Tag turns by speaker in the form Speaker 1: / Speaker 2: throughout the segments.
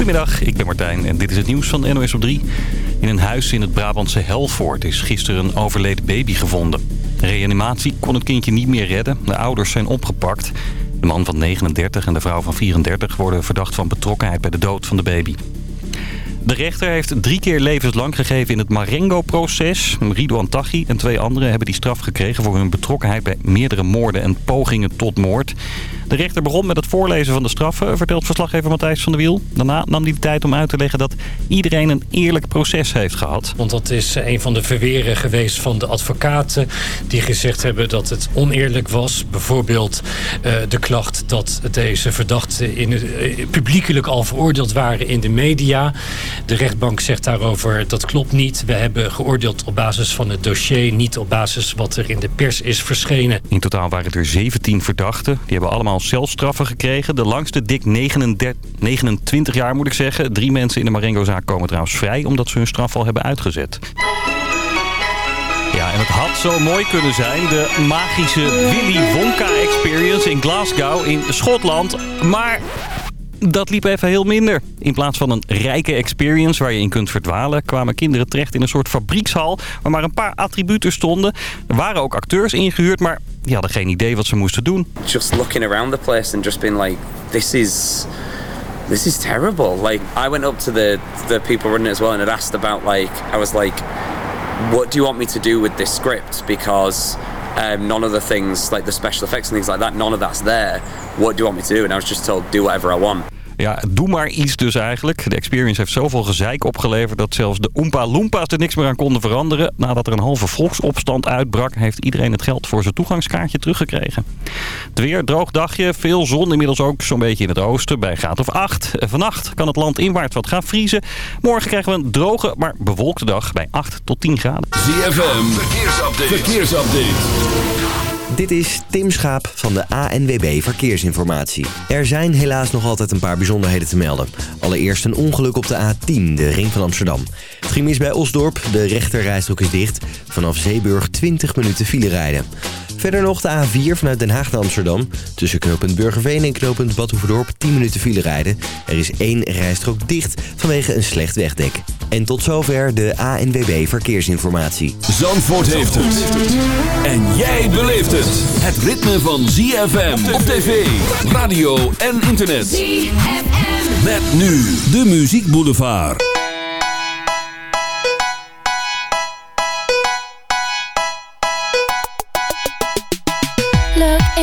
Speaker 1: Goedemiddag, ik ben Martijn en dit is het nieuws van NOS op 3. In een huis in het Brabantse Helvoort is gisteren een overleden baby gevonden. reanimatie kon het kindje niet meer redden. De ouders zijn opgepakt. De man van 39 en de vrouw van 34 worden verdacht van betrokkenheid bij de dood van de baby. De rechter heeft drie keer levenslang gegeven in het Marengo-proces. Ridouan Taghi en twee anderen hebben die straf gekregen... voor hun betrokkenheid bij meerdere moorden en pogingen tot moord. De rechter begon met het voorlezen van de straffen, vertelt verslaggever Matthijs van der Wiel. Daarna nam hij de tijd om uit te leggen dat iedereen een eerlijk proces heeft gehad.
Speaker 2: Want dat is een van de verweren geweest van de advocaten die gezegd hebben dat het oneerlijk was. Bijvoorbeeld uh, de klacht dat deze verdachten in, uh, publiekelijk al veroordeeld waren in de media. De rechtbank zegt daarover dat klopt niet. We hebben geoordeeld op basis van het dossier, niet op basis wat er in de pers is verschenen.
Speaker 1: In totaal waren er 17 verdachten. Die hebben allemaal celstraffen gekregen. De langste dik 39, 29 jaar moet ik zeggen. Drie mensen in de Marengo-zaak komen trouwens vrij... omdat ze hun straf al hebben uitgezet. Ja, en het had zo mooi kunnen zijn. De magische Willy Wonka Experience in Glasgow in Schotland. Maar dat liep even heel minder. In plaats van een rijke experience waar je in kunt verdwalen... kwamen kinderen terecht in een soort fabriekshal... waar maar een paar attributen stonden. Er waren ook acteurs ingehuurd, maar die hadden geen idee wat ze moesten doen.
Speaker 3: Just looking around the place and just being like... This is... This is terrible. Like, I went up to the, the people running it as well and had asked about, like... I was like... What do you want me to do with this script? Because... Um, none of the things, like the special effects and things like that, none of that's there. What do you want me to do? And I was just told, do whatever I want.
Speaker 1: Ja, doe maar iets dus eigenlijk. De Experience heeft zoveel gezeik opgeleverd dat zelfs de Oompa Loompa's er niks meer aan konden veranderen. Nadat er een halve volksopstand uitbrak, heeft iedereen het geld voor zijn toegangskaartje teruggekregen. Het weer, droog dagje, veel zon, inmiddels ook zo'n beetje in het oosten bij graad of 8. Vannacht kan het land inwaarts wat gaan vriezen. Morgen krijgen we een droge, maar bewolkte dag bij 8 tot 10 graden.
Speaker 4: ZFM, verkeersupdate. verkeersupdate.
Speaker 5: Dit is Tim Schaap van de ANWB Verkeersinformatie. Er zijn helaas nog altijd een paar bijzonderheden te melden. Allereerst een ongeluk op de A10, de ring van Amsterdam. Het ging mis bij Osdorp, de rechterrijstrook is dicht. Vanaf Zeeburg 20 minuten file rijden. Verder nog de A4 vanuit Den Haag naar Amsterdam. Tussen knooppunt Burgerveen en knooppunt Badhoevedorp 10 minuten file rijden. Er is één rijstrook dicht vanwege een slecht wegdek. En tot zover de ANWB Verkeersinformatie.
Speaker 4: Zandvoort heeft het. En jij beleeft het. Het ritme van ZFM op tv, radio en internet. ZFM. Met nu de Muziek Boulevard.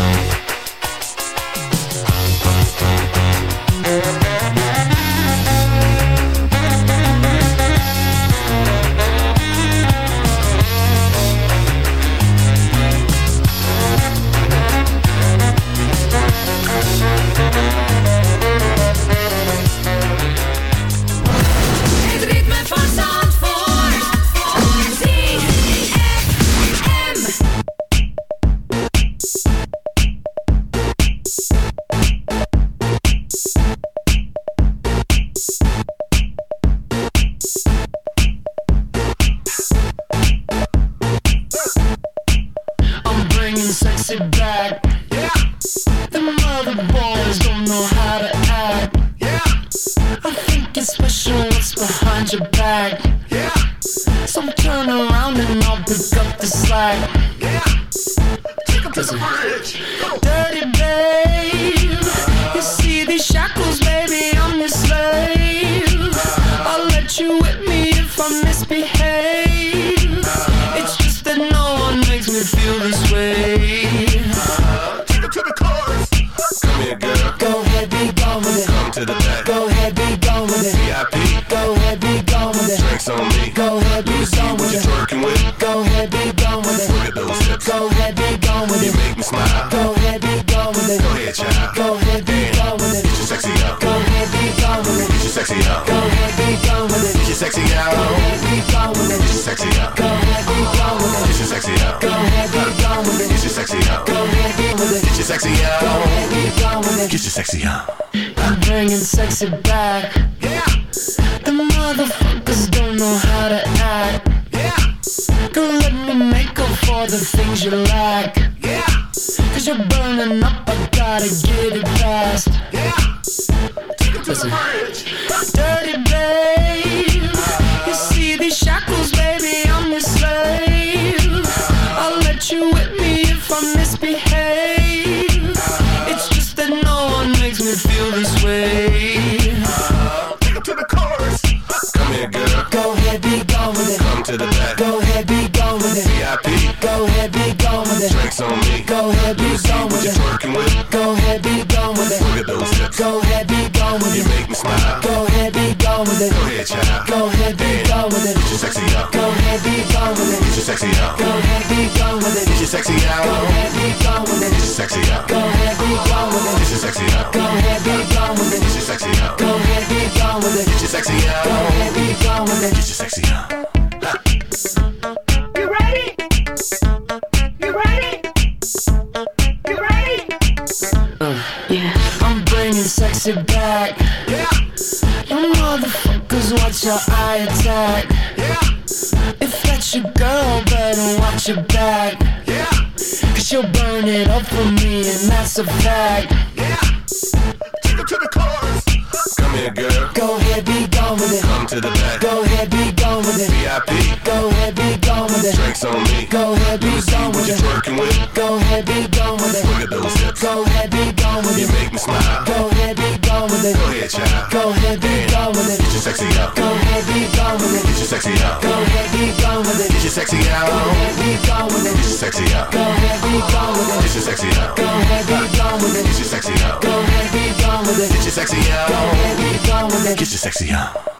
Speaker 6: Bye. The things you lack.
Speaker 7: Yeah.
Speaker 6: Cause you're burning up, I gotta get it fast.
Speaker 7: Yeah. Take it to the bridge.
Speaker 6: It. Go ahead,
Speaker 7: child.
Speaker 6: Go ahead, be gone with it.
Speaker 7: Get your sexy out.
Speaker 6: Go ahead, be gone with it.
Speaker 7: Get your sexy out.
Speaker 6: Go ahead, be gone with it.
Speaker 7: Get your sexy out.
Speaker 6: Go ahead, be gone with it.
Speaker 7: Get your sexy out.
Speaker 6: Go ahead, be gone with it.
Speaker 7: Get your sexy out.
Speaker 6: Go ahead, be gone with it.
Speaker 7: Get your sexy out.
Speaker 6: Go ahead, be gone with it.
Speaker 7: Get your sexy out.
Speaker 6: Go ahead, be gone with it.
Speaker 7: Get your sexy out.
Speaker 8: You ready? You ready? You ready? Uh.
Speaker 6: I'm bringing sexy back. You your eye attack.
Speaker 7: Yeah.
Speaker 6: If that's your girl, better watch your back.
Speaker 7: Yeah.
Speaker 6: Cause she'll burn it up for me, and that's a fact.
Speaker 7: Yeah. Take him to the chorus. Come here, girl.
Speaker 6: Go ahead, be gone with it.
Speaker 7: Come to the back.
Speaker 6: Go ahead, be gone with it.
Speaker 7: VIP.
Speaker 6: Go ahead, be gone with it.
Speaker 7: Drinks on me.
Speaker 6: Go ahead, be gone with
Speaker 7: you
Speaker 6: it.
Speaker 7: twerking with.
Speaker 6: Go ahead, be gone with it.
Speaker 7: Look at those hips.
Speaker 6: Go ahead, be gone with
Speaker 7: You
Speaker 6: it.
Speaker 7: make me smile.
Speaker 6: Go ahead, be gone with it.
Speaker 7: Go ahead, child.
Speaker 6: Go ahead, be gone with it.
Speaker 7: Get your sexy out.
Speaker 6: Go ahead, be gone with it.
Speaker 7: Get your sexy out.
Speaker 6: Go ahead, be gone with it.
Speaker 7: Get your sexy
Speaker 6: Go
Speaker 7: out.
Speaker 6: ahead, be gone with
Speaker 7: Get your sexy out.
Speaker 6: Go ahead, be gone with it.
Speaker 7: Get your sexy out.
Speaker 6: Go ahead, be gone with it.
Speaker 7: Get your sexy out.
Speaker 6: Go ahead, be gone with it.
Speaker 7: Get your sexy
Speaker 6: Go
Speaker 7: out.
Speaker 6: ahead, be gone with it.
Speaker 7: Get your sexy out.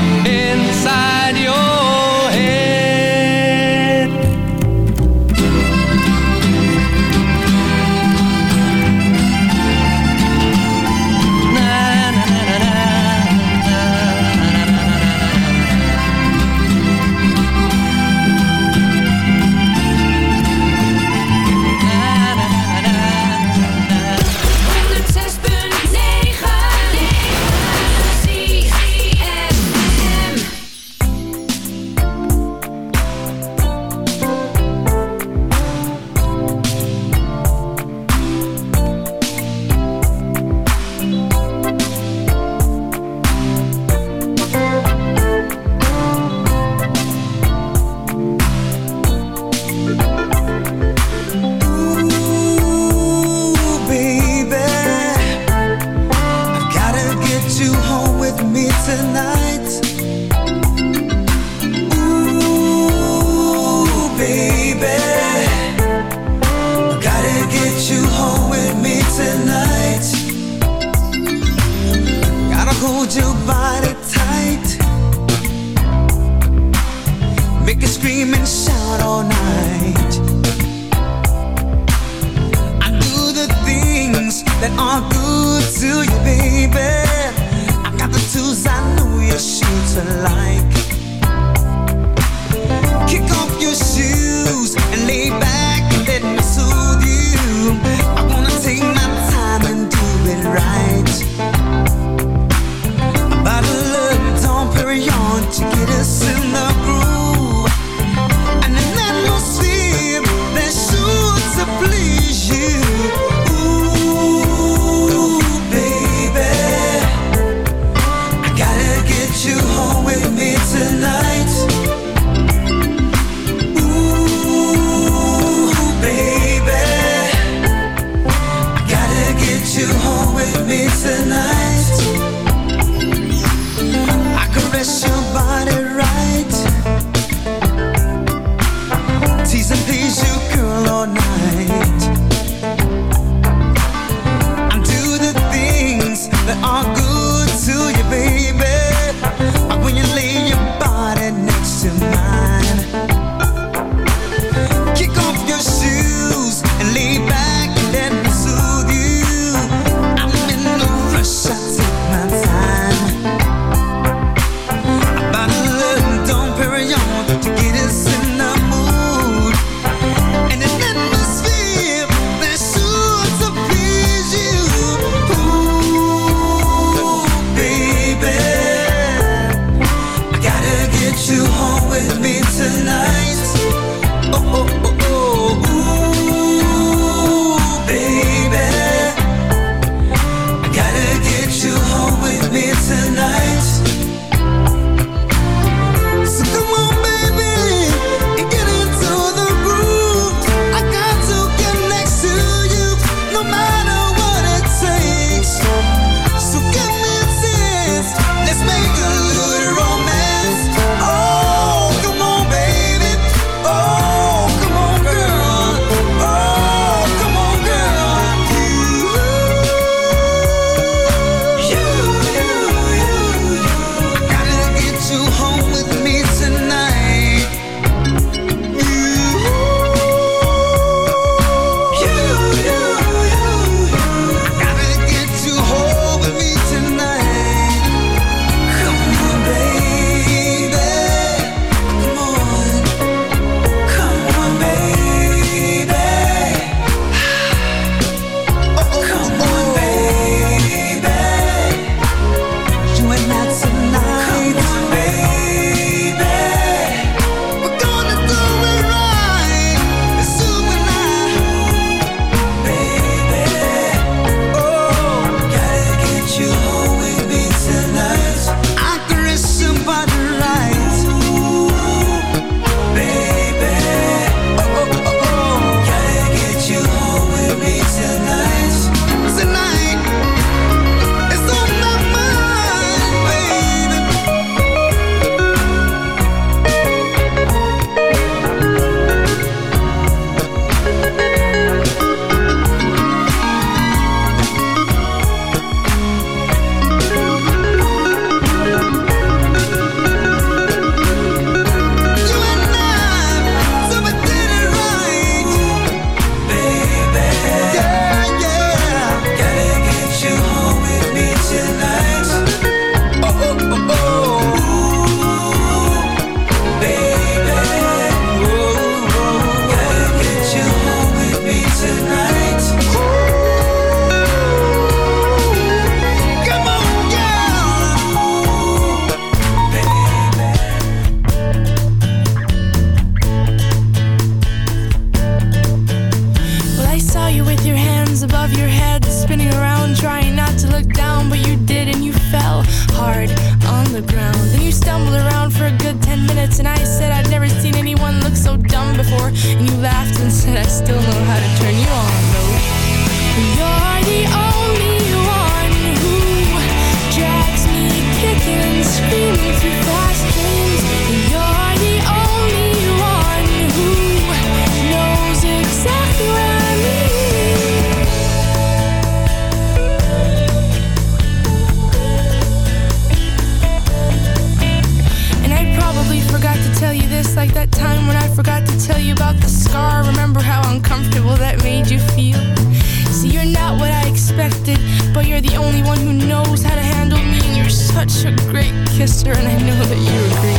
Speaker 9: a
Speaker 10: great kisser, and I know that you agree.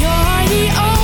Speaker 10: You're the only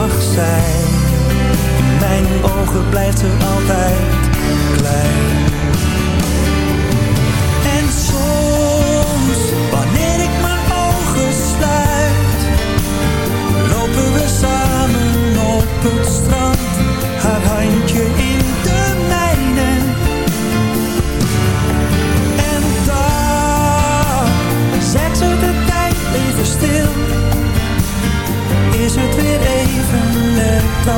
Speaker 11: Mag zijn, in mijn ogen blijft ze altijd klein.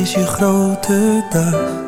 Speaker 12: is je grote dag.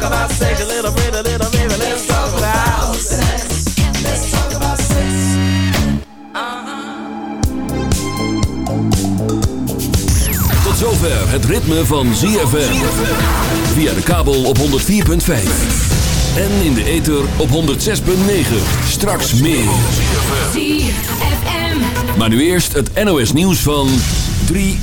Speaker 13: talk about sex a little bit, a little baby. Let's talk about sex. Let's talk about sex.
Speaker 4: Tot zover het ritme van ZFM. Via de kabel op 104.5. En in de ether op 106.9. Straks meer.
Speaker 14: ZFM.
Speaker 4: Maar nu eerst het NOS nieuws van 3